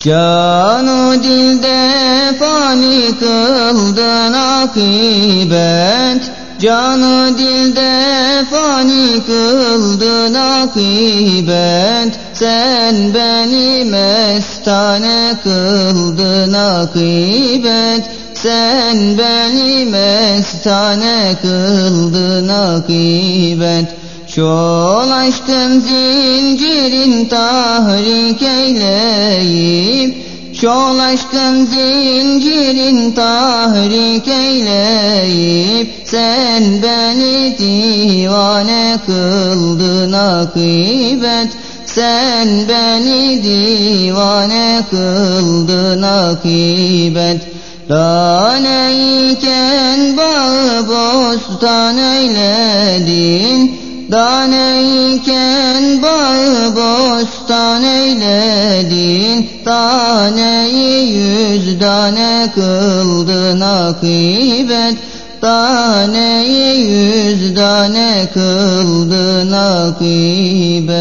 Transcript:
Canı dilde fani kıldın akibet Canı dilde fani kıldın akibet Sen beni mestane kıldın akibet Sen beni mestane kıldın akibet Şol zincirin tahrik eyleyip Şol aşkın zincirin tahrik eyleyip Sen beni divane kıldın akibet Sen beni divane kıldın akibet Daneyken bağı bostan eyledin Daneyken bostan eyledin Taneyi yüz tane kıldın akibet Taneyi yüz tane kıldın akibet